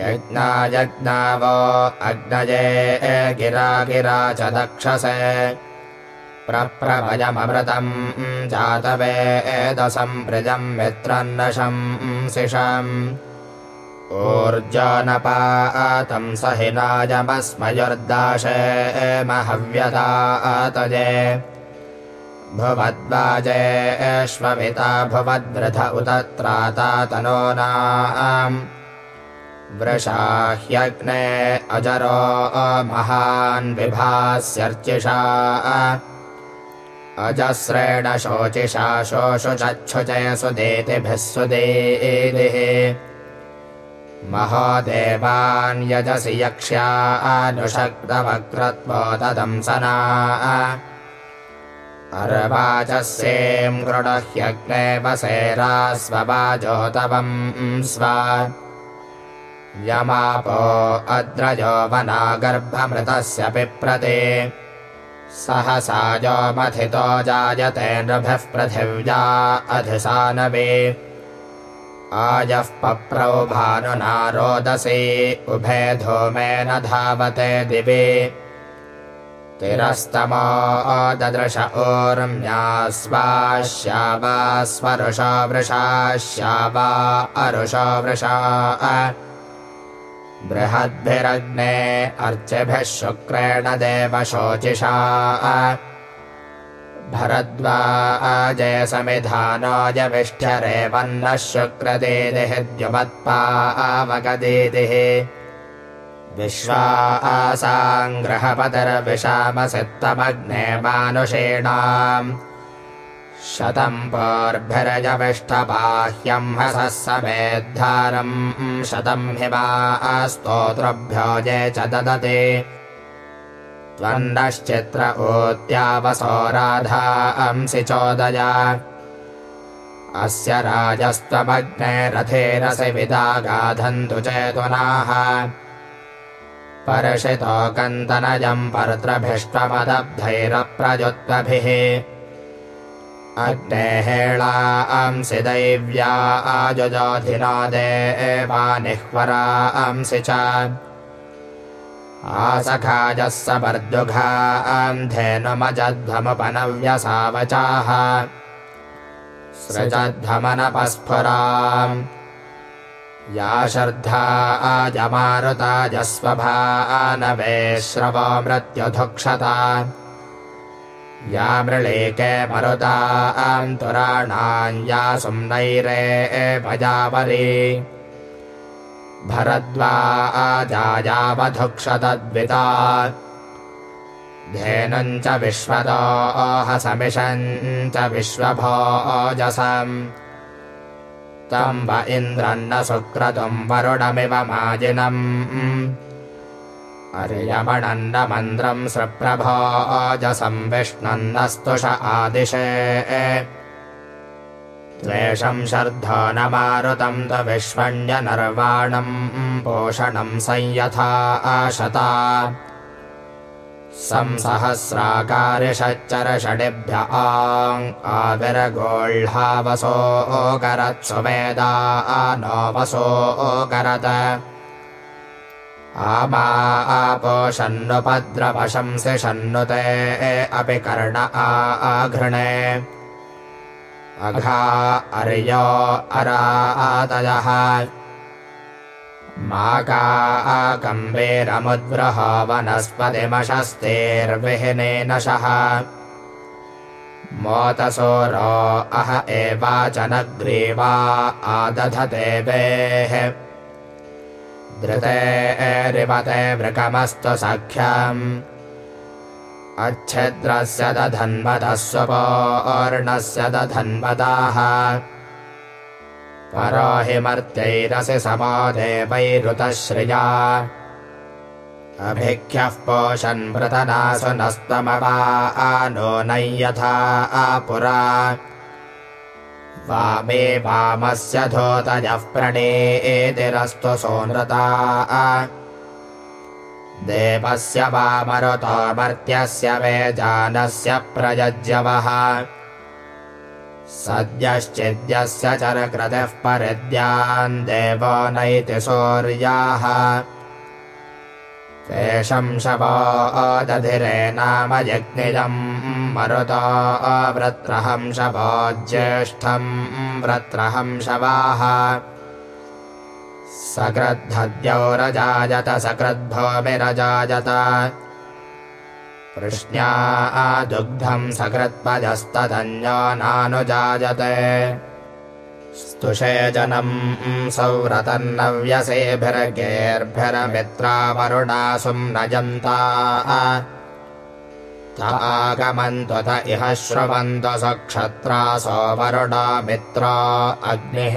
यज्ञायज्ञावो अग्नये गिरा गिरा च दक्षसे प्रप्रभयममृतम् जातवेदसम् वृजम् मित्रन्नशम् शिशम् ऊर्जानपातं सहिनायमस्मयुर्दाशे महव्यदातये भुवद्वाजेष्वपिता भुवद्वृथ उत त्राता वृषाह्यग्ने अजरो महान् विभास्यर्चिषा। अजस्रेण शोचिषा शोषुचच्छुचय सुदेतिभिः सुदेदिः महादेवान् यजसि यक्ष्या अनुषक्तवक्रत्वोदंसना अर्वाचस्येम् गृणह्यग्ने वसेरास्ववाजोतवम् स्व। यमापो अद्रजो वनागर्भमृतस्य पिप्रते। सहसाजो मथितो जायते नृभिः पृथिव्या अधिसानवे आयः पप्रौ भानुना रोदसी उभे धूमेन धावते दिवि तिरस्तमो ददृश ऊर्म्यास्वाश्यावा स्वरुषो वृषाश्यावा अरुषो वृषा। बृहद्भिरग्ने अर्चिभिः शुक्रेण देवशोचिषा। भरद्वाजय समिधानायविष्ठरे वह्नः शुक्रदेदिः द्युमत्पावगदेदिः विश्वा आसाङ्ग्रहपदरविषामसित्तमग्ने मानुषेणाम् शतम् पोर्भिरजविष्ठबाह्यम् हसः समेद्धारम् शतम् हिमा स्तोत्रभ्यो ये च ददते। त्वन्नश्चित्र ऊत्यावसो राधा चोदया। अस्य राजस्त्वमग्ने रथेरसि विदा गाधन्तु चेतुनाः परशितो कन्तनजम् पर्त्रभिष्टमदब्धैरप्रजुत्वभिः अग्ने हेळा अंसि दैव्या आजुजोधिना देवानिह्वरा अंसि च। आसखाजः सपर्दुघा अन्धेनुमजध्वमुपनव्यसावचाः सृजध्वमनपस्फुराम् या आजमारुताजस्वभानवे श्रवो मृत्युधुक्षता। या मृळीके मरुता अन्तुराणाञ्या सुम्नैरे भजावरी। भरद्वा आजायावधुक्षतद्विता। धेनुम् च विश्वदोहसमिषम् च विश्वभोजसम् व इन्द्रन्न सुक्रतुम् वरुणमिव माजिनम्। अर्यमणन्न मन्द्रम् सप्रभोजसम् विष्णन्नस्तुष आदिशे। त्वेषम् शर्धो न मारुतम् तु विश्वण्यनर्वाणम् पोषणम् संयथा आशता संसहस्राकारिषच्चर षडिभ्य आविरगोह्लावसो ओकरत्सुवेदा नो वसो ओकरत। आमा आपोषन्नुपद्रवशंसि शन्नुते अपि कर्ण आघृणे। अघा अर्यो अरातयः माका आकम्बेरमुद्वृह वनस्पतिमशस्तेर्विहिनेनशः मोतसोरो अह एवाचनग्रीवा आदधते धृते एरिवते वृकमस्तु सख्यम्। अच्छिद्रस्य दधन्वदः स्वपोर्णस्य दधन्वदाः परो हि मर्त्यैरसि समादेवैरुतश्रिया अभिख्यः पोषन्मृतनासु नस्तमवा नो नय्यथा आपुरा। वामे वामस्य धोतयः प्रणेतिरस्तु सोनृता। देवस्य वामरुतो मर्त्यस्य वे जानस्य प्रयज्यवः सद्यश्चिद्यस्य चरकृतिः परिद्यान् देवो नैति सूर्याः। तेषं शवो दधिरे नाम यज्ञिजम् मरुतो वृत्रहं शवो ज्येष्ठं वृत्रहं शवाः। सकृद्धद्यौरजायत सकृद्भूमिरजायत पृश्न्या दुग्धम् सकृत्पजस्तदन्यो नानुजायते। स्तुषे जनम् सौव्रतन्नव्यसेभिर्गेर्भिरमित्रावरुणासुम् नजन्ता तागमन्त्वत इह श्रुवन्त सक्षत्रासो वरुणा मित्रा अग्निः।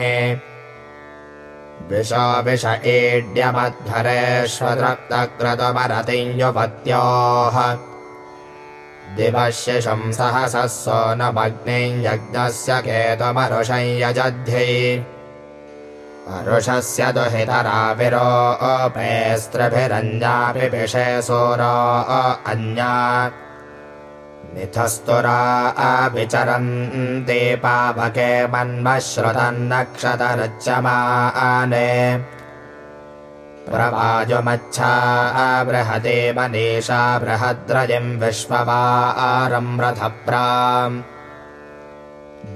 विशो विष ईड्यमध्वरेष्वद्रक्तक्रतुमरतिञ्जुपत्योः दिवः शिशंसहसः सो न यज्ञस्य केतुमरुषं यजध्यै अरुषस्य दुहितराविरोपेस्त्रिभिरञ्जापि विषे सूरो अन्या। मिथस्तुरा अविचरन्ति पावके मन्मश्रुतन्नक्षतरच्यमाने प्रवाजुमच्छा बृहदे मनीषा बृहद्रजिम् विश्ववारं रथप्राम्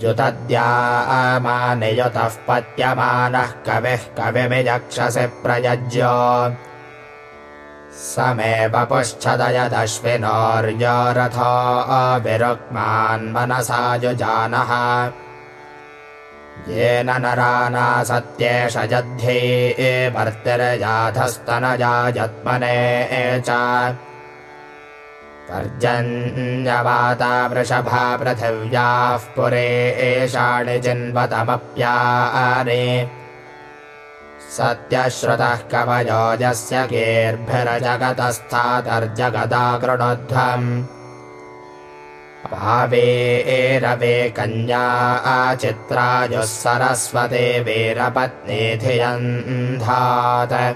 जुतद्यामानियुतः पत्यमानः कविः कविमिजक्षसि प्रयज्य। समे वपुश्चदयदश्विनोर्यरथो अविरुक्मान्मनसा युजानः येन नरानासत्येष जध्ये भर्तिर्जाधस्तनजायत्मने च। पर्जन्यवाता वृषभा पृथिव्याः पुरे एषाणि जिन्वतमप्यारे। सत्यश्रुतः कवयोजस्य गेर्भिरजगतस्थातर्जगदा कृणोध्वम् भावे एरवे कन्या आचित्रायुः सरस्वते वीरपत्नीधियन्धात्।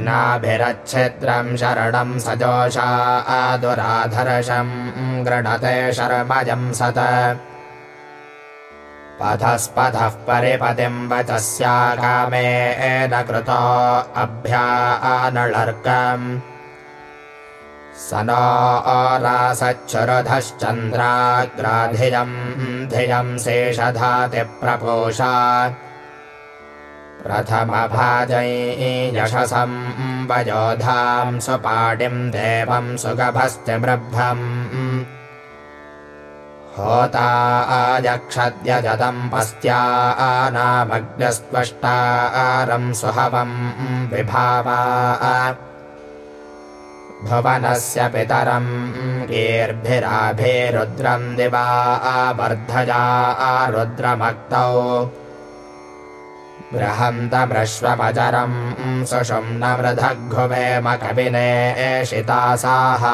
नाभिरच्छिद्रम् शरणम् सजोषा आदुराधर्षम् गृणते शर्मजम् सत। पथस्पथः कृतो अभ्या आनळर्कम् स नो रासच्छुरधश्चन्द्राग्राधियम् धियम् शेषधातिप्रपोषा प्रथमभाजै यशसम् वयोधाम् सुपाडिम् देवम् सुगभस्तिमृभ्रम् होता आयक्षद्यजतम् पस्त्या आनामग्नस्त्वष्टारम् सुहवम् विभावा भुवनस्य पितरम् गीर्भिराभिरुद्रम् दिवा आवर्धजा आरुद्रमक्तौ बृहन्तमृश्वमचरम् सुषुम्नवृधघुवेम कविने एषितासाः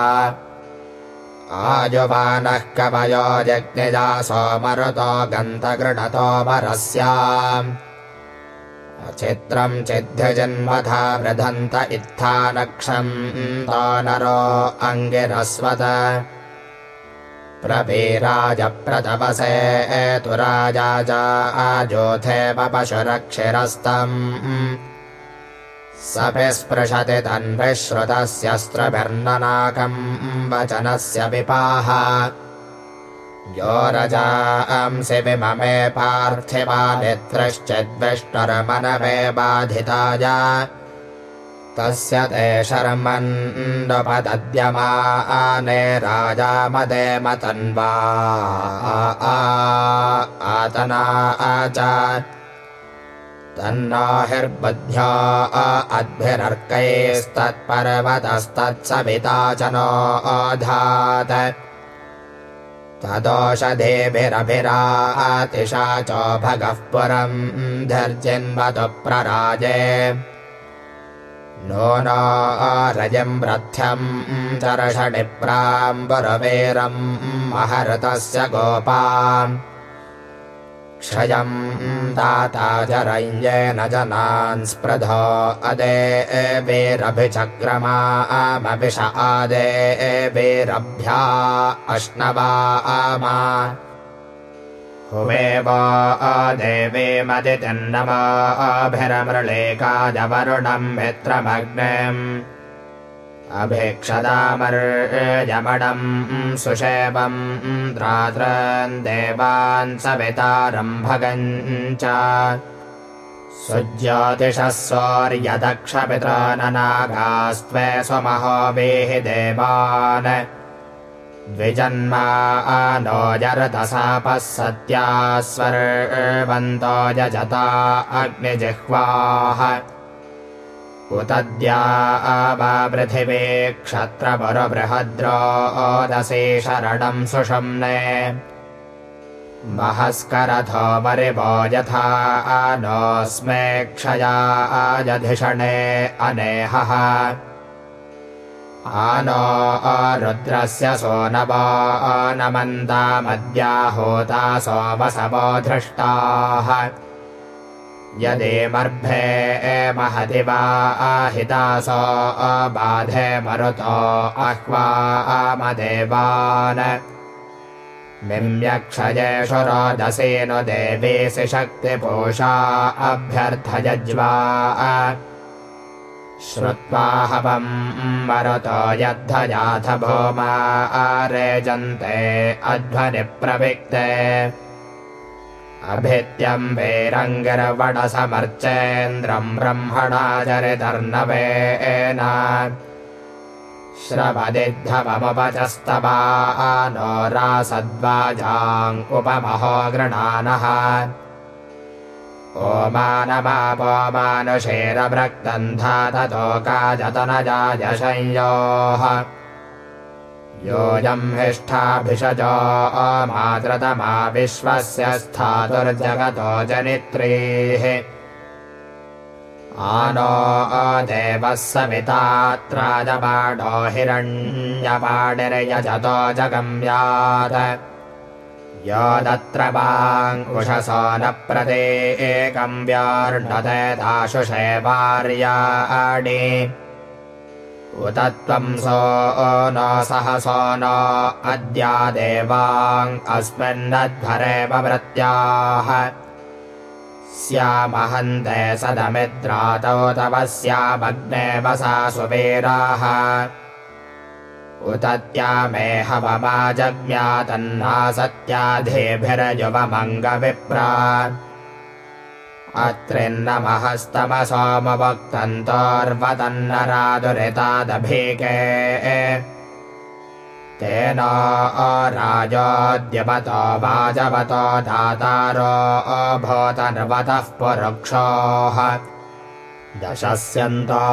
आयुवानः कवयो जज्ञजासो मरुतो गन्तगृणतो वरस्याम् चित्रम् चिद्ध्यजन्मथा वृधन्त इत्थानक्षम् नरो अङ्गिरस्वत। प्रवीराजप्रतपसे एतु राजा आजोथेव पशुरक्षिरस्तम् सपि स्पृशति तन्विश्रुतस्यस्त्रभिर्ननाकम् वचनस्य विपाः यो रजांसि विममे पार्थिवानित्रश्चिद्विष्टरमनमे बाधिताय तस्य ते शर्मन्नपदद्यमाने राजा मदे च नो अधात् तदोषधेभिरभिरातिशा च भगः पुरम् धर्जिन्वतु प्रराजे। नो न रजम् रथ्यम् दर्शनिप्राम्बुरवेरम् महरतस्य गोपाम्। क्षयम् जरञ्जेन जनान् स्पृधो अदे एभिरभिचक्रमामभिष आदे एभिरभ्या अश्नवा आमा। देवे मदितिन्नमाभिरमृळेकाजवरुणम् मित्रमग्निम् अभिक्षदामर्यमणम् सुषेवम् द्रात्रन् देवान् सवितारम् भगन् च। सुज्योतिषः सौर्यदक्षपितृननागास्त्वे स्वमहोभिः देवान्। द्विजन्मा नो जरतसापः सत्यास्वर्वन्तो यजता अग्निजिह्वाः उतद्या वा पृथिवे क्षत्रपुरबृहद्रोदसे शरणम् सुषम्ने। महस्करथो परिवो यथा नोऽस्मे क्षया आजधिषणे अनेहः। आनो रुद्रस्य सो नमन्तामद्याहोता सोमसवो धृष्टाः यदेमर्भे महति वा आहितासो बाधे मरुतो अह्वा आमदेवान् मिम्यक्षयेषु रोदसेनु देवेसि शक्तिपोषा अभ्यर्थयज्वा। श्रुत्वा हवम् मरुतो यद्धयाथ भूमा आरेजन्ते अध्वनिप्रविक्ते अभित्यम् वेरङ्गिरवडसमर्चेन्द्रम् ब्रह्मणा चरितर्नवेन श्रवदिद्धवमुपचस्तवा नो रासद्वाजाङ्कुपमहो गृणानः ओमानमापोमानुषेरभ्रक्तन्धा ततोकाजतनजायशंयोः योऽयम् हिष्ठाभिषजो मातृतमा विश्वस्य स्थातुर्जगतो जनित्रीः। आनो देवः सवितात्राजपाडो हिरण्यपाणिर्यजतो जगम्यात् योदत्र वाङ्कुशसो न व्यार्णते दाशुषे वार्याणि उत त्वम् सो न सहसो न अद्या देवाङ्स्मिन्नध्वरे वृत्याः। स्यामहन्ते सदमिद्रातौ तव स्यामग्ने वसा सुवीराः। उत त्या मे हवमाजज्ञातन्ना सत्याधेभिरजुवमङ्गविप्रा अत्रिन्नमहस्तमसोमवक्तन्तोर्वतन्नरादुरितादभीके तेन राजोऽद्यवतो वाजवतो दातारो अभूतन्वतः पुरुक्षोः। दशस्यन्तो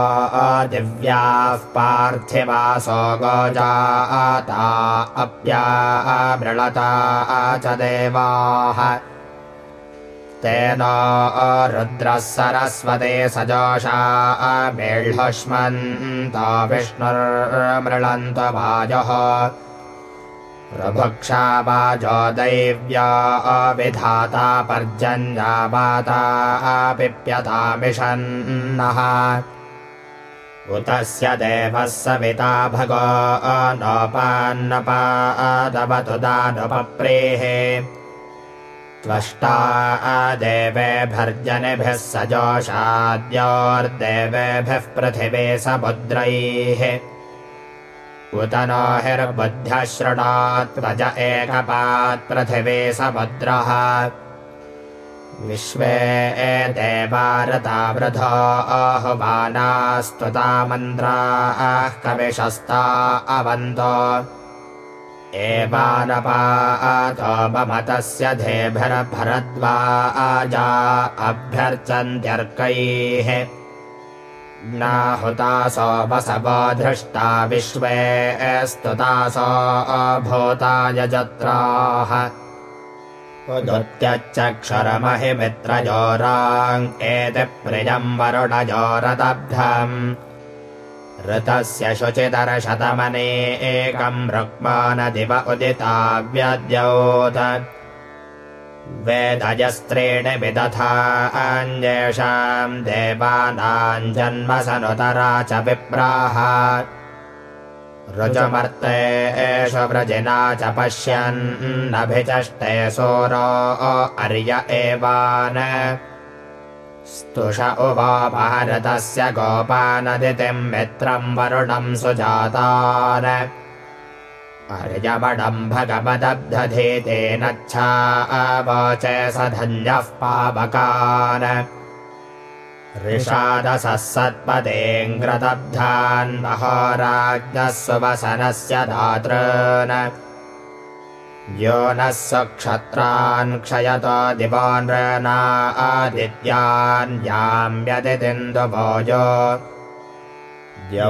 दिव्याः पार्थिवासो गोजाता अप्या मृळता च देवाः तेन रुद्रः सरस्वते सजोषा मेढ्ष्मन्त विष्णुर्मृळन्त वाजः। प्रभक्षा वाजो दैव्या अविधाता पर्जन्या वाता पिप्यतामिषन्नः उतस्य देवः सविता भगो नोपान्नपादवतु दानुपप्रेः त्वष्टा देवेभर्जनिभिः सजोषाद्योर्देवेभिः पृथिवे समुद्रैः उत नो हिर्बुद्ध्यः शृणात्वज एकपात्पृथिवे समुद्रः विश्वे वृथो आहुमानास्तुता मन्द्राः कविशस्ता अवन्तो एवानपातो ममतस्य धेभिर्भरद्वा आजा अभ्यर्चन्त्यर्कैः नाहुतासो वसवो धृष्टा विश्वे स्तुतासो अभूतायजत्राः उदुत्यच्चक्षरमहिमित्रजोराङ् एति प्रियम् वरुणजोरदब्धम् ऋतस्य शुचिदर्शतमने एकम् रुक्मानदिव उदिताव्यद्योत। वेदजस्त्रीणि विदथा अन्येषाम् देवानाम् जन्मसनुतरा च विप्राः। रुजमर्ते एष व्रजिना च पश्यन्नभिचष्टे सोरो अर्य एवान् स्तुष उवा भारतस्य गोपानदितिम् मित्रम् वरुणम् सुजातान् अर्यमडम् भगवदब्धधेतेनच्छा अवोच स धन्यः पावकान् ऋषादसः सत्पदेऽङ्ग्रदब्धान् महाराज्ञः सुवसनस्य धातॄन् यो नः सुक्षत्रान् क्षयतो द्यो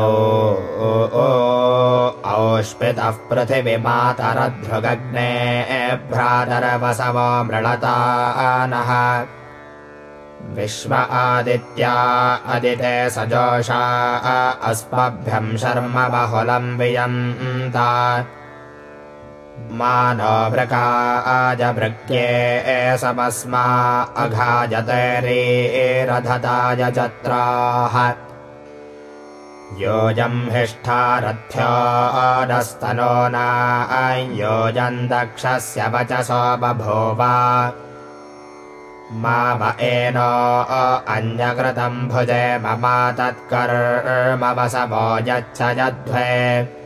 औष्पितः पृथिविमातरध्रुगग्ने भ्रातरवसवो मृळता नः विश्व आदित्या अदिते सजोषा अस्मभ्यम् शर्म बहुलम् वियन्ता मानो वृका अजभृक्ये समस्मा अघाजतैरीरधताय जत्राः। योजम् हिष्ठारथ्योदस्तनो न दक्षस्य वचसो बभूव। मा व एनो अन्यकृतम् भुजे मम तत्कर्मवसवो यच्छ यध्वे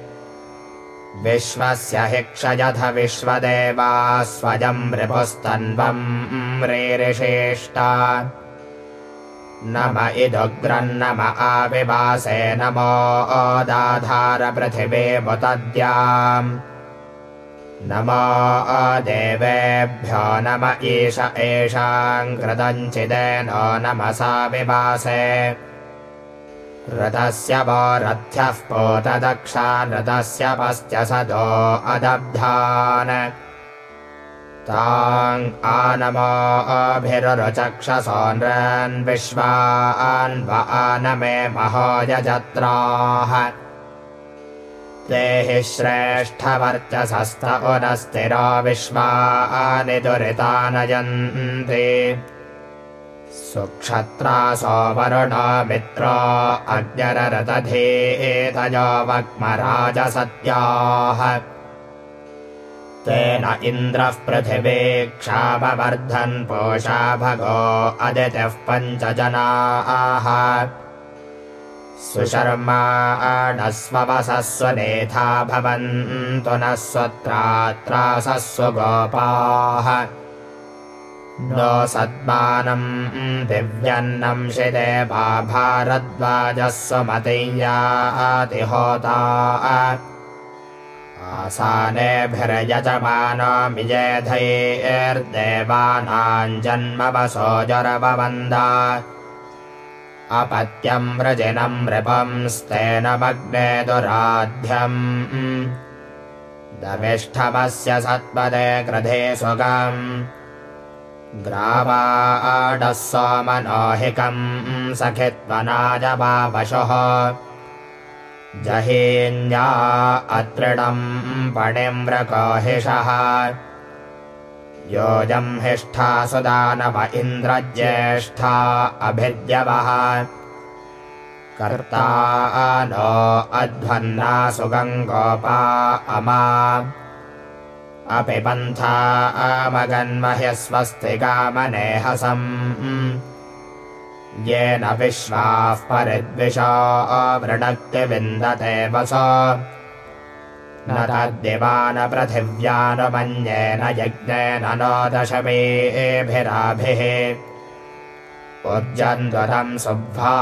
विश्वस्य हि क्षयथ विश्वदेवा स्वयम् रिपुस्तन्वम् रेरिषेष्टा नम इदुग्रन्नम आविवासे नमो ओदाधारपृथिवे मुतद्याम्। नमो देवेभ्यो नम ईश एषाम् कृतञ्चिदेनो नमसा विवासे रथस्य वो रथ्यः पोतदक्षा रथस्य पश्च सदो अदब्धान्। ताम् आनमो अभिरुचक्षसो नृन् विश्वान् व आनमे महोयजत्राः ते हि श्रेष्ठवर्चसस्त उनस्तिरो विश्वानि दुरितानयन्ति सुक्षत्रासो वरुणो मित्रो अग्निररतधीतयो वक्मराजसत्याः तेन इन्द्रः पृथिवी क्षामवर्धन् पोषा भगो अदितिः पञ्च जनाः सुशर्माणस्ववसस्वनेथा भवन्तु नः स्वत्रात्रासस्व गोपाः नो शिदेवा भारद्वाजः स्वमतीयातिहोता आसानेभिर्यजमानो मिजेधैर्देवानाम् जन्मवसोजरवन्दा अपत्यम् व्रजिनम् नृपंस्तेन मग्ने दुराध्यम्। दमिष्ठमस्य सत्पदे कृधे सुगम् ग्रावाडः सोमनोहिकम् सखित्वनाजवापशुः जहीन्या अत्रिणम् पणिम्रकोहिषः योजम् हिष्ठा सुदानव इन्द्रज्येष्ठा अभिद्यवः कर्ता नो अध्वन्ना सुगङ्गोपा अमा अपि पन्था अमगन्मह्य स्वस्ति कामनेहसम् येन विश्वाः परिद्विषो वृणक्तिविन्दते वस न तद्दिवानपृथिव्यानुमन्येन यज्ञेन नो दशमेभिराभिः उज्जन्द्वरम् सुभ्वा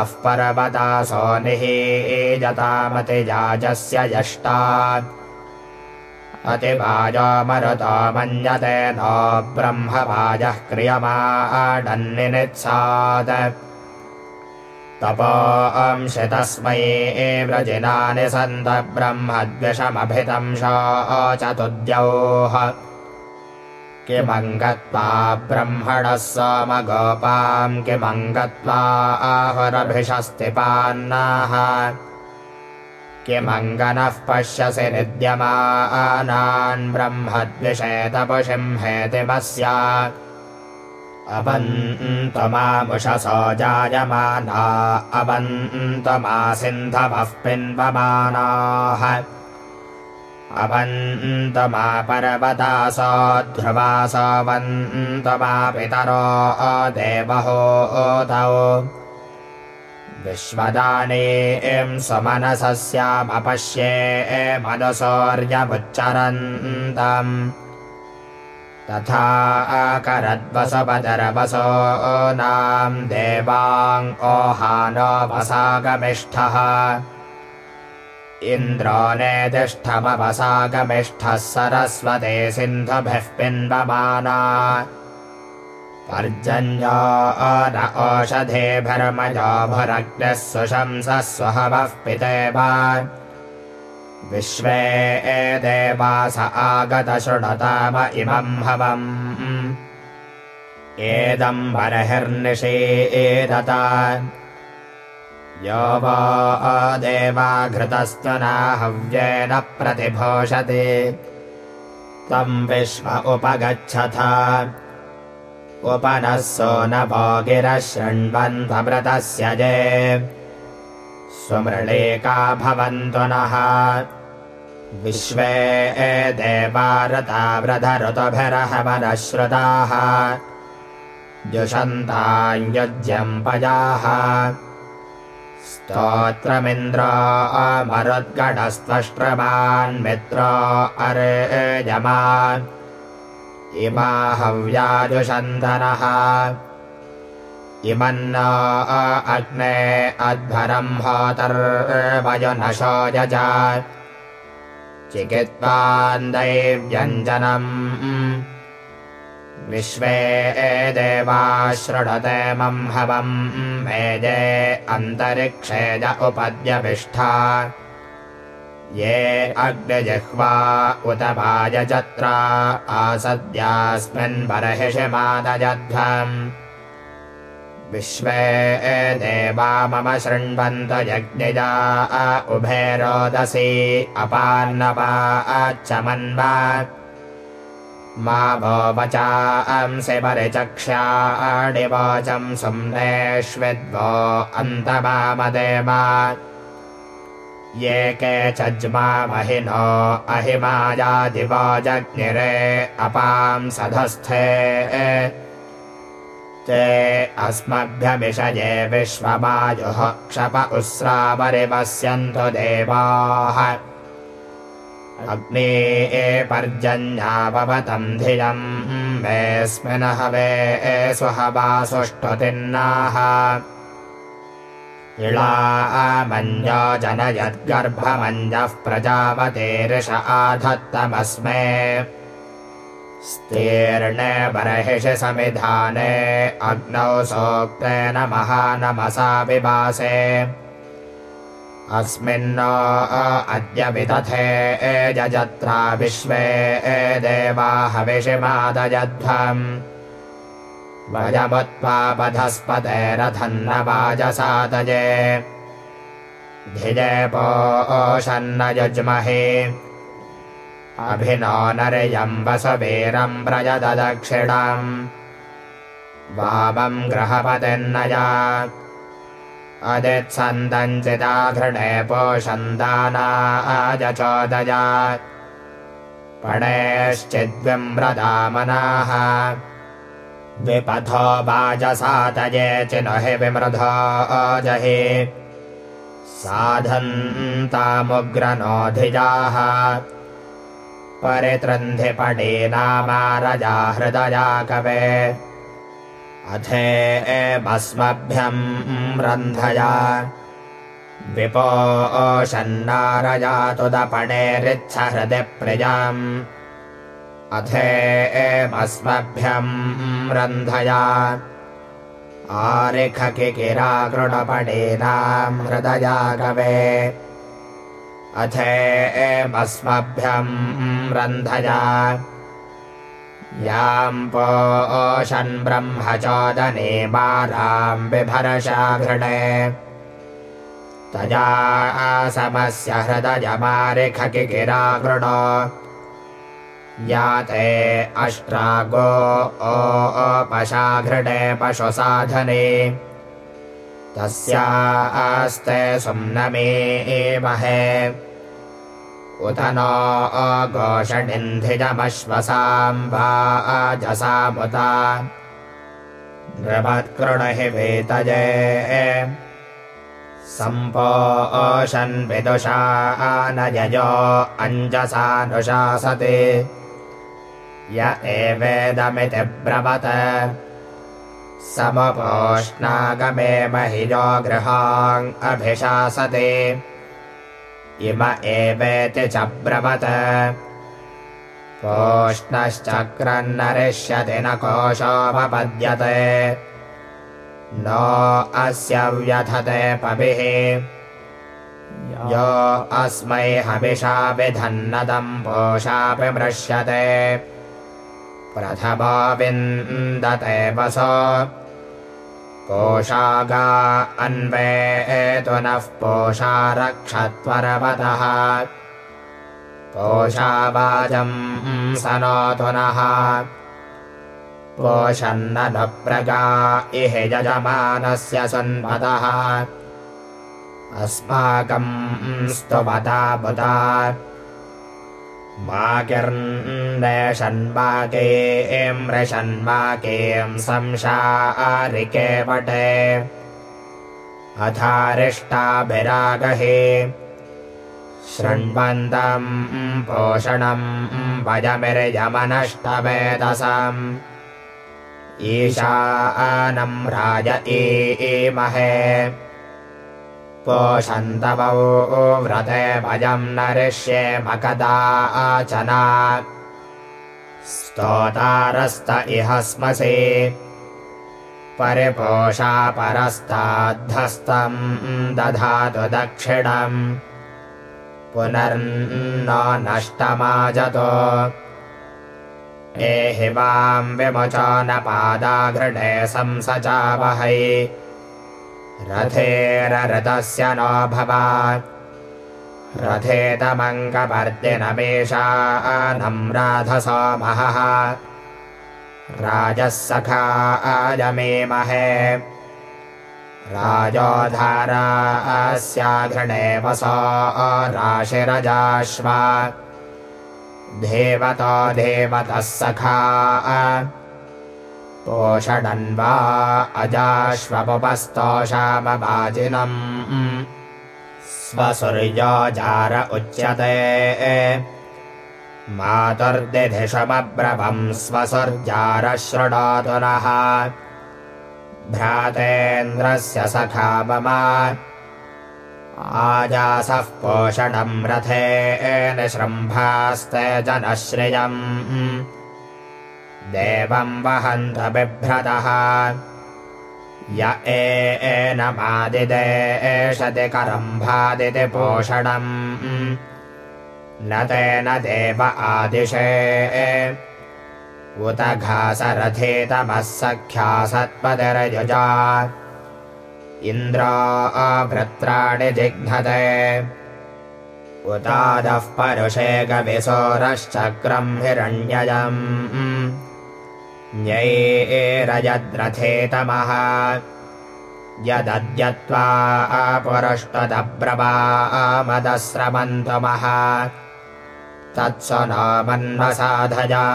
अः पर्वतासो निहीजतामतिजाजस्य यष्टा अतिवाजो मरुतो मन्यते नो ब्रह्मवाजः क्रियमाणन्नित्सात् तपो अंशि तस्मै व्रजिनानि सन्त ब्रह्मद्विषमभितं चतुद्योः किमङ्गत्वा ब्रह्मणः सोमगोपां किमङ्गत्वा आहुरभिषस्तिपान्नाः किमङ्गनः पश्यसि निद्यमानान् ब्रह्मद्विषेतपुषिं हेतिमस्य अवन्तमामुषसो जायमाना अवन्तमा सिन्धवः पिन्वमानाः। अवन्तमा पर्वतासो ध्रुवासवन्तमा पितरो देवहोतौ विश्वदाने एं स्वमनसस्यामपश्ये मदसौर्यमुच्चरन्तम् तथा करद्वसपदरवसो नाम देवाङ् ओहानोपसागमिष्ठः इन्द्रो नेतिष्ठमपसागमिष्ठः सरस्वते सिन्धुभिः पिन्वमाना पर्जन्यो न ओषधेभिर्मयो भुरग्निः सुशंसः स्वहवः पितेव विश्वे देवास आगतशृणुताम इमम् हवम्। एदम् बर्हिर्निषे एदता यो वो देवाघृतस्तु हव्येन प्रतिभोषति। त्वम् विश्व उपगच्छथ उपनः सो न भोगिरः शृण्वन्तमृतस्य जे। स्वमृळेका भवन्तु नः। विश्वे देवारता व्रधऋतुभिरहवनश्रुताः जुषन्ताञ्युज्यम्पयाः स्तोत्रमिन्द्र मरुद्गणस्त्वष्ट्रमान्मित्र अरेजमान् इमा हव्याजुषन्तनः इमन्न अग्ने अध्वरम् होतर्वयुनशो यजा चिकित्वान्दैव्यञ्जनम् विश्वे देवा शृणुते मम् हवम्। मेजे अन्तरिक्षेज उपद्यविष्ठा ये अग्निजिह्वा उत वायजत्रा आसद्यास्मिन् विश्वे देवा मम शृण्वन्त यज्ञया उभे रोदसी अपान्नवा चमन्वा। मा वो वचांसि परिचक्ष्याडिवोचं सुम्नेष्विद्वो अन्तमामदेमा ये के चज्मामहिनो अहिमायादिवो जज्ञिरे अपां सधस्थे। ते अस्मभ्यविषये विश्ववायुः क्षप उस्रावरिवस्यन्तु देवाः। अग्ने पर्जन्यावतम् धियम् वेऽस्मिन् हवे स्वहवासुष्ठुतिन्नाः इळामञ्जो जनयद्गर्भमञ्जः प्रजापतेर्ष आधत्तमस्मे। स्तीर्णे बर्हिषि समिधाने अग्नौ सोक्तेन महानमसा विभासे। अस्मिन्नो अद्य विदथे एजत्रा विश्वे देवा हविषिमादयध्वम् वयमुत्पापधस्पतेरथन्न वाजसातये धिजे पोषन्न युज्महे अभिनो नर्यम् वसुवीरम् व्रजदक्षिणम् वामम् ग्रहपतिर्नया। अदित्सन्दञ्चिदाघृणे पोषन्दानाजचोदया पणेश्चिद्विम्रदामनाः विपथो वाजसातये चिनुहि विमृधो जहि। साधन्तामुग्रनोधिजाः। परितृन्धिपटे नामारजा हृदया कवे। अथे एवस्मभ्यम् रन्धया। विपोषन्नारजातुदपणेरिच्छहृदि प्रियम् अथे एवस्मभ्यम् रन्धया। आरिखकिकिराकृणपणीनाम् हृदया कवे अथे एवस्मभ्यम् रन्धया। याम् पोषन् ब्रह्मचोदने बालाम् बिभरशाघृणे। तया आसमस्य हृदयमारिखकिकिराकृणो या ते अष्ट्रागो अपशाघृटे पशुसाधने। तस्यास्ते सुम्नमे एमहे उत न अघोषणिन्धिजमश्वसाम्बा अजसामुता नृमत्कृणहि वेतजे सम्पोषन्विदुषा नययो अञ्जसानुशासते य एवेदमिति ब्रवत समपोष्णागमे महिजो गृहाङ् अभिशासते। इम एवेति च ब्रवत। पोष्णश्चक्रन्नरिष्यति न कोशोपपद्यते न अस्य व्यथते पविः। हविषा विधन्नदम् पोषापि मृश्यते प्रथमा विन्दते वस पोषागा अन्वेतु नः पोषा रक्षत्वरवतः पोषावाजम् सनोतु नः। पोषन्ननुप्रगा इह यजमानस्य सन्मतः अस्माकम् स्तुमता बुधा माकिर्न्देशन्माके मृषन्माकेम् संशारिके वटे। अथारिष्टाभिरागहे शृण्वन्तम् पोषणम् भजमिर्यमनष्टवेदसम् ईशानम् राज ईमहे पोषन्तवो व्रते भजम् नरिष्ये मकदाचना स्तोतारस्त इह स्मसि। परिपोषा परस्ताद्धस्तम् दधातु दक्षिणम्। पुनर्न नष्टमाजतो। एहि वाम् विमुचानपादाघृणे संसचावहै रथेररथस्य नो भवा रथेतमङ्गपर्दिनमेषानम् राधसोमहः राजः सखा आयमेमहे राजोधारा अस्याघृणे वसो राशिरजाश्वा। देवता देवतः सखा पोषणन्वा अजाश्वपुपस्तोषामवाजिनम् स्वसुर्योजार उच्यते। मातुर्दिधिषमब्रवम् स्वसुर्जार शृणोतु नः। भ्रातेन्द्रस्य सखा मम। आजासः पोषणम् रथेन शृम्भास्ते जनश्रियम् देवम् वहन्त बिभ्रतः। य एनमादिदे एषति करम्भादिति पोषणम्। न तेन देव आदिशे। उत घासरथेतमः सख्या सत्पतिरयुजा इन्द्राभृत्राणि जिघ्नते। उतादः परुषे गविसोरश्चक्रम् हिरण्ययम् पुरुष्टदब्रवामदस्रमन्तमः तत्स न मन्वसाधया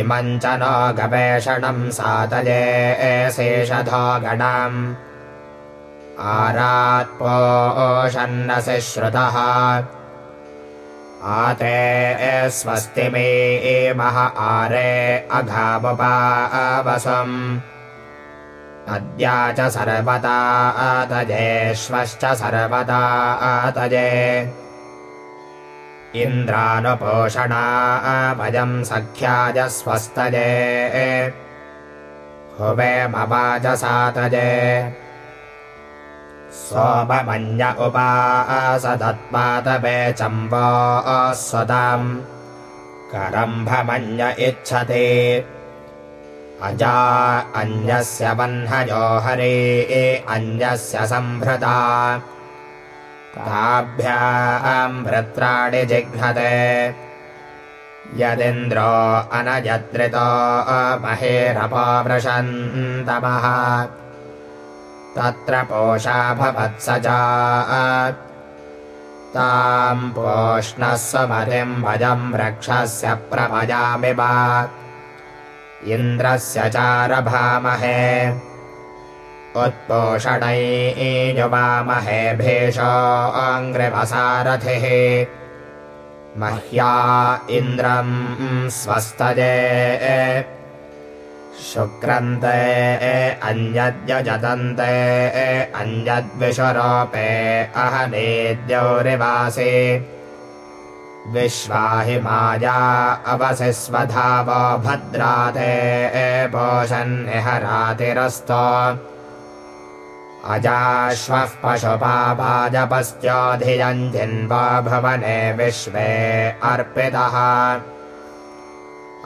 इमम् च न गवेषणम् सातये शेषधो गणम् आरात्पोषन्नसि श्रुतः आते स्वस्ति मे एमः आरे अघामुपावसम्। अद्या च सर्वता आतजेष्वश्च सर्वता आतजे इन्द्रानुपोषणाभयम् सख्याय स्वस्तजे। हुवेमवाजसातजे सोममन्य उपासदत्पातवे चम्बो स्वताम् करम्भमन्य इच्छति। अजा अन्यस्य वह्नयो हरे अन्यस्य सम्भृता। ताभ्याम् भृत्राणि जिघ्नते। यदिन्द्रो अनयत्रितो महेरपावृशन्तमः तत्र पोषा भवत्स च ताम् पोष्णः स्वमतिम् भजम् वृक्षस्य प्रभजामि वा इन्द्रस्य चारभामहे। उत्पोषणैजुवामहे भेषोऽङ्घ्रिमसारथिः मह्या इन्द्रम् स्वस्तजे शुक्रन्ते अन्यद्यजतन्ते अन्यद्विषरोपे अहनेद्यौरिवासि विश्वाहि माया अवसि स्वधावो भद्राते पोषन्निहरातिरस्त अजाश्वः पशुपा वाजपस्त्योधियञ्जिन्वा भवने विश्वे अर्पितः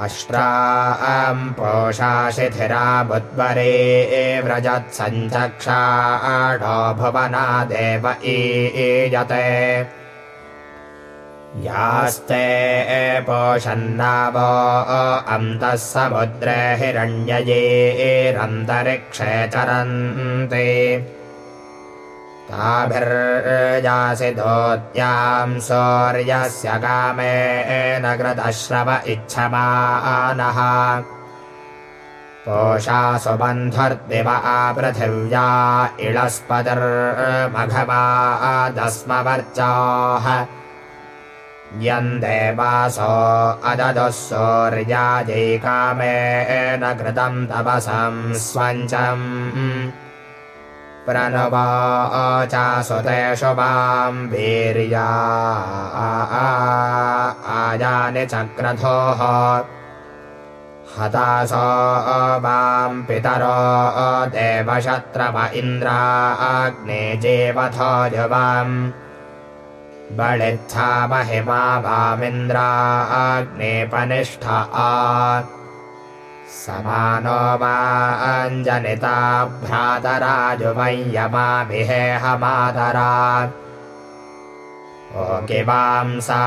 अष्ट्राम् पोषा शिथिरा बुद्वरे व्रजत्सञ्चक्षाढो भुवना देव ईयते। यास्ते पोषन्नावो अन्तः समुद्रे हिरण्ययेरन्तरिक्षे चरन्ति ताभिर्यासि दोत्याम् सौर्यस्य कामेन कृतश्रव इच्छमानः। पोषा सुबन्धुर्दिव आपृथिव्या इळस्पतिर्मघमादस्मवर्चाः यम् देवासो अददः सौर्याजैकामेन कृतम् तपसम् स्वञ्चम् प्रणवाचासुतेषु वाम् वीर्या आयानि चक्रधोः। हतासो वाम् पितरो देवशत्रव इन्द्रा अग्ने जेवथो जुवाम् बलित्था महिमा वामिन्द्राग्नेपनिष्ठ आ समानो वाञ्जनिता भ्रातराजुवय्यमाभिहेहमादरा ओके वांसा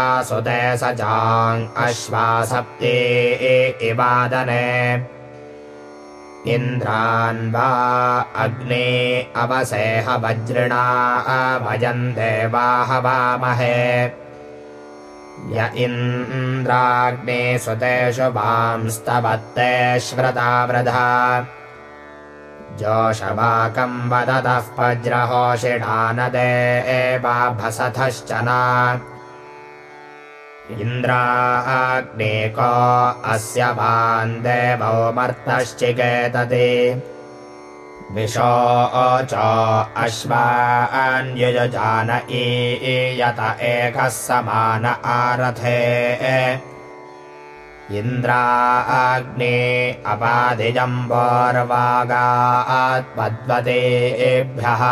आसुते सजाङ् अश्वा सप्ते इवादने। इन्द्रान्वा अग्ने अवसेह वज्रिणा अभजन् देवाहवामहे य इन्द्राग्ने सुतेषु वांस्तवत्ते श्रता वृधा। जोषवाकम् वदतः वज्रहोषिणानदे एवाभसथश्च न। इन्द्राग्नेको अस्य वान् देवो मर्तश्चिकेतति विशो च अश्वान्युजान ईयत एकः समान आरथे। इन्द्राग्ने अपाधिजम्बोर्वागात्पद्वतेभ्यः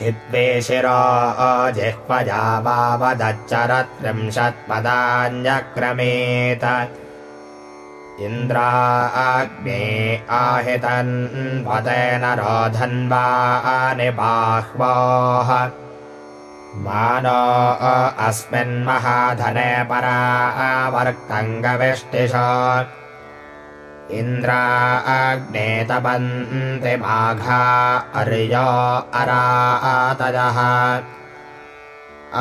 हित्वे शिरो जिह्वजा वावदच्चरत्रिंशत्पदान्यक्रमेत इन्द्राग्ने आहितन्वतेन रोधन्वानि बाह्वोः मानो अस्मिन्महाधने परावर्तङ्गविष्टिष। इन्द्राग्ने तपन्ति माघा अर्यो अरातयः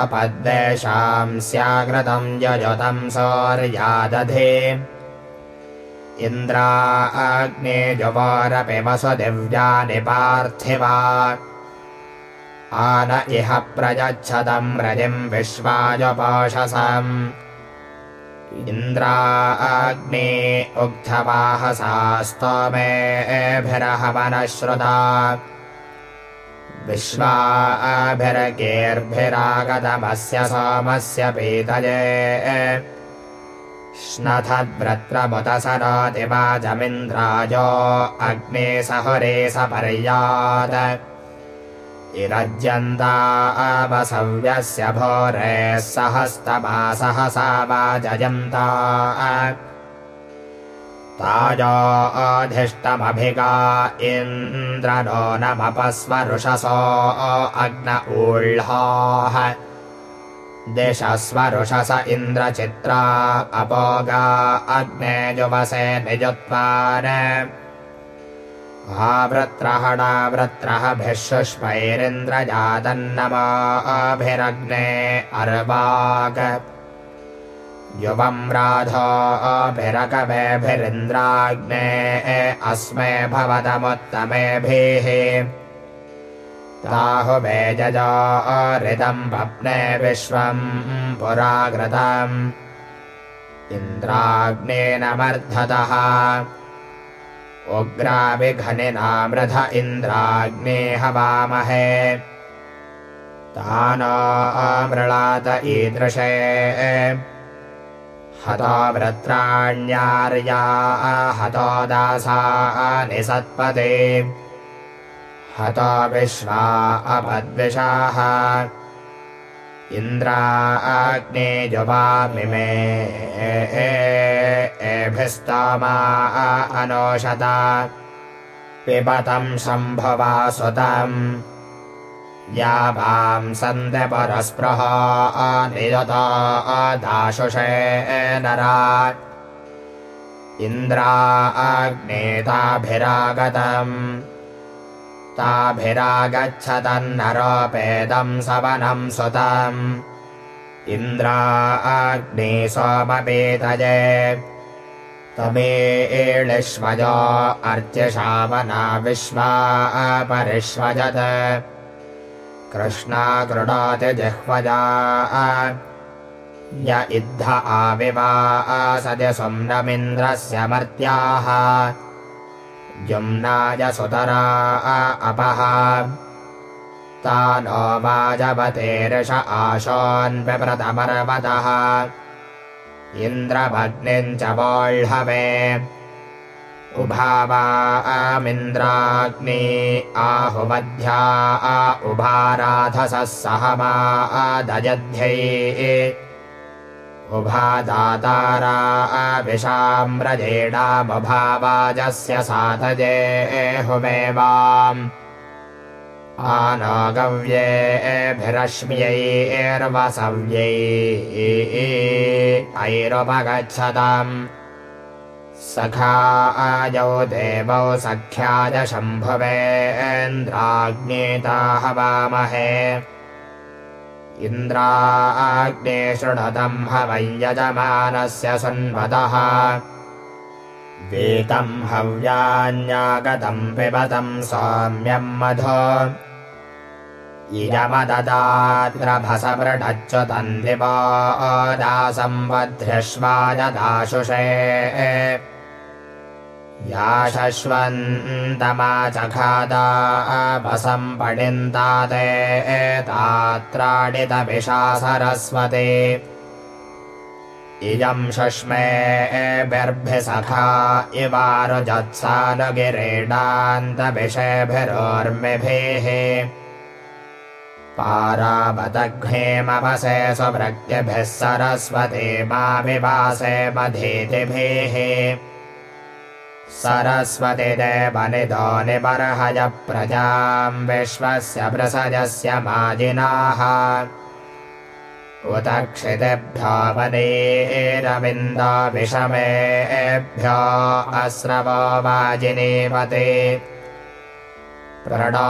अपद्देशां स्याकृतं यजतं सौर्यादधे इन्द्राग्ने जुवारपि वसुदिव्यानि पार्थिवा आन इह प्रयच्छतं रजिं विश्वायपोषसम् इन्द्राग्ने उग्धवाहसा स्तोमेभिरहवनश्रुता विश्वाभिर्गेर्भिरागतमस्य सोमस्य पीतये श्नथद्व्रत्रमुदसरोति वाजमिन्द्राजो अग्ने सहुरे सपर्यात् इरज्यन्ता अवसव्यस्य भोरेः सहस्तमा सहसा वाजयन्ता ताजो अधिष्टमभिगा इन्द्रनो नमपस्वरुषसो अग्न ऊह्लाः दिशस्वरुषस इन्द्रचित्रा अपोगा अग्ने जुवसे निजुत्वान् आवृत्रहणावृत्रः शुष्मैरिन्द्रजातन्नमाभिरग्ने अर्वाग। युवं राधाभिरकवेभिरिन्द्राग्ने अस्मे भवतमुत्तमेभिः ताहुवेजजारिदम् भप्ने विश्वम् पुराकृतम् इन्द्राग्नेन मर्धतः। उग्राभिघनिनामृध इन्द्राग्ने हवामहे। तानामृळात ईदृशे। हतो वृत्राण्यार्या हतो दासा निसत्पते हतो विश्वा अपद्विषाः। इन्द्राग्ने जुवामिमे एभिस्तमा अनोषता। पिबतं शम्भवा सुतम्। या वां दाशुषे नरा इन्द्राग्नेताभिरागतम् ताभिरागच्छतन्नरोपेदं सवनं सुतम्। इन्द्राग्ने सोमपेतये। तमे एळिष्वज अर्च्यशावना विश्वा अपरिष्वजत। कृष्णा कृणाति जिह्वजा। य इद्ध आविवा सद्य सुम्नमिन्द्रस्य मर्त्याः जुम्नाय सुतरा अपः। ता नो वाजवतेर्ष आशोऽन्विप्रतमर्वतः इन्द्रभग्निम् च वोह्ळवे उभावामिन्द्राग्नि आहुमध्या उभाराधसः सहमा दजध्यै उभा दातारा विशाम्रजेडामुभावाजस्य सातजे हुमेवाम् आनागव्येभिरश्म्यै ऐरुपगच्छताम् सखा आयौ देवौ सख्याय शम्भुवेन्द्राग्नेता हवामहे इन्द्राग्ने शृणुतम् हवै सुन्वतः वेतम् हव्यान्यागतम् पिबतम् सौम्यम् मधु इयमददात्रभसमृढच्युतन्दिवादासंवध्र्यश्वायदाशुषे या शश्वन्तमाचखादाभसम् पडिन्ताते तात्राडितविशा सरस्वते इयम् शश्मे बिर्भिसखा इवारुजत्सानुगिरेणान्तविषेभिरोर्मिभिः पारावदघ्नेमवसे स्वभृत्यभिः सरस्वती मा विवासे मधीतिभिः सरस्वति देवनिदो निबर्हय प्रजाम् विश्वस्य प्रसजस्य माजिनाः। उत क्षितिभ्यो वनेरविन्द विषमेभ्यो अस्रवो वाजिनीवते प्रणा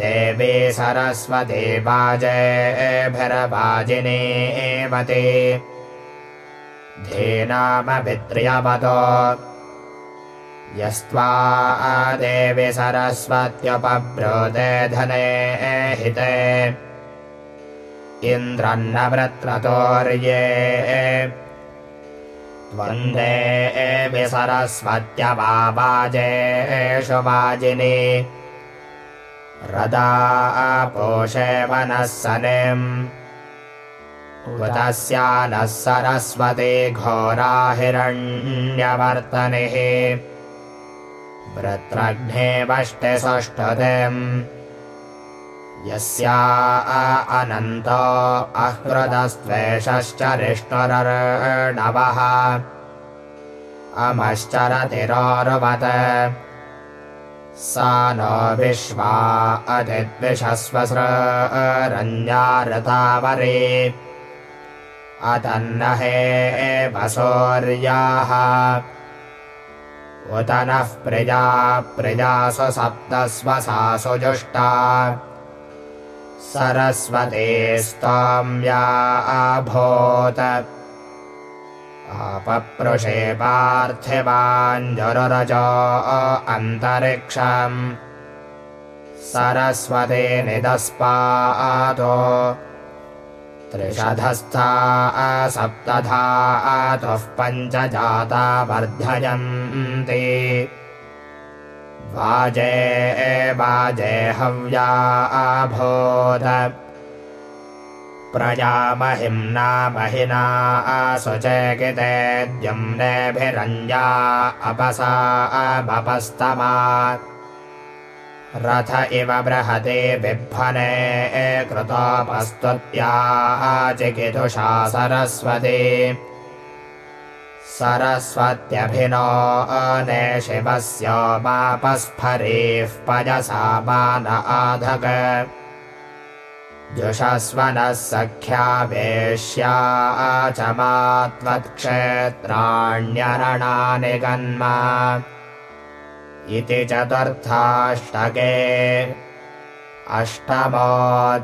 देवी सरस्वती वाजेभिर्वाजिनी एवते धेनामभित्र्यवतो यस्त्वा देवि सरस्वत्युपब्रोदे धने हिते। इन्द्रन्नवृत्रतोर्ये वन्दे एवि सरस्वत्यवाजेषु वाजिनी। रदा पोषे वनः सनिम्। उतस्या नः सरस्वती घोरा हिरण्यवर्तनिः वृत्रघ्ने वष्टे षष्ठतिम् यस्या अनन्तो अहृदस्त्वेषश्चरिष्णुरर्णवः अमश्चरतिरोरुवत्। सा नो विश्वा अतिद्विषस्वस्ररञ्जारतावरे अतन्नहे वसोर्याः उत नः प्रजा प्रजासु सप्तस्वसासु जुष्टा सरस्वती स्तम्या अभूत् अपपृषे पार्थिवाञ्जरुरज अन्तरिक्षम्। सरस्वती निदस्पातो त्रिषधस्था सप्तधा अतुः पञ्च जाता वर्धयन्ति वाजे वाजे हव्या अभूत् प्रजामहिम्ना महिना द्युम्नेभिरञ्जा अपसा अपस्तमा रथ इव बृहते बिभ्वने कृतोपस्तुत्या चिकितुषा सरस्वती। सरस्वत्यभिनो शिवस्य मापस्फरीः पजसा मान आधग। जुषस्वनः सख्या वेश्या च मात्वत्क्षेत्राण्यरणानि गन्मा इति चतुर्थाष्टके अष्टमोऽध्यायः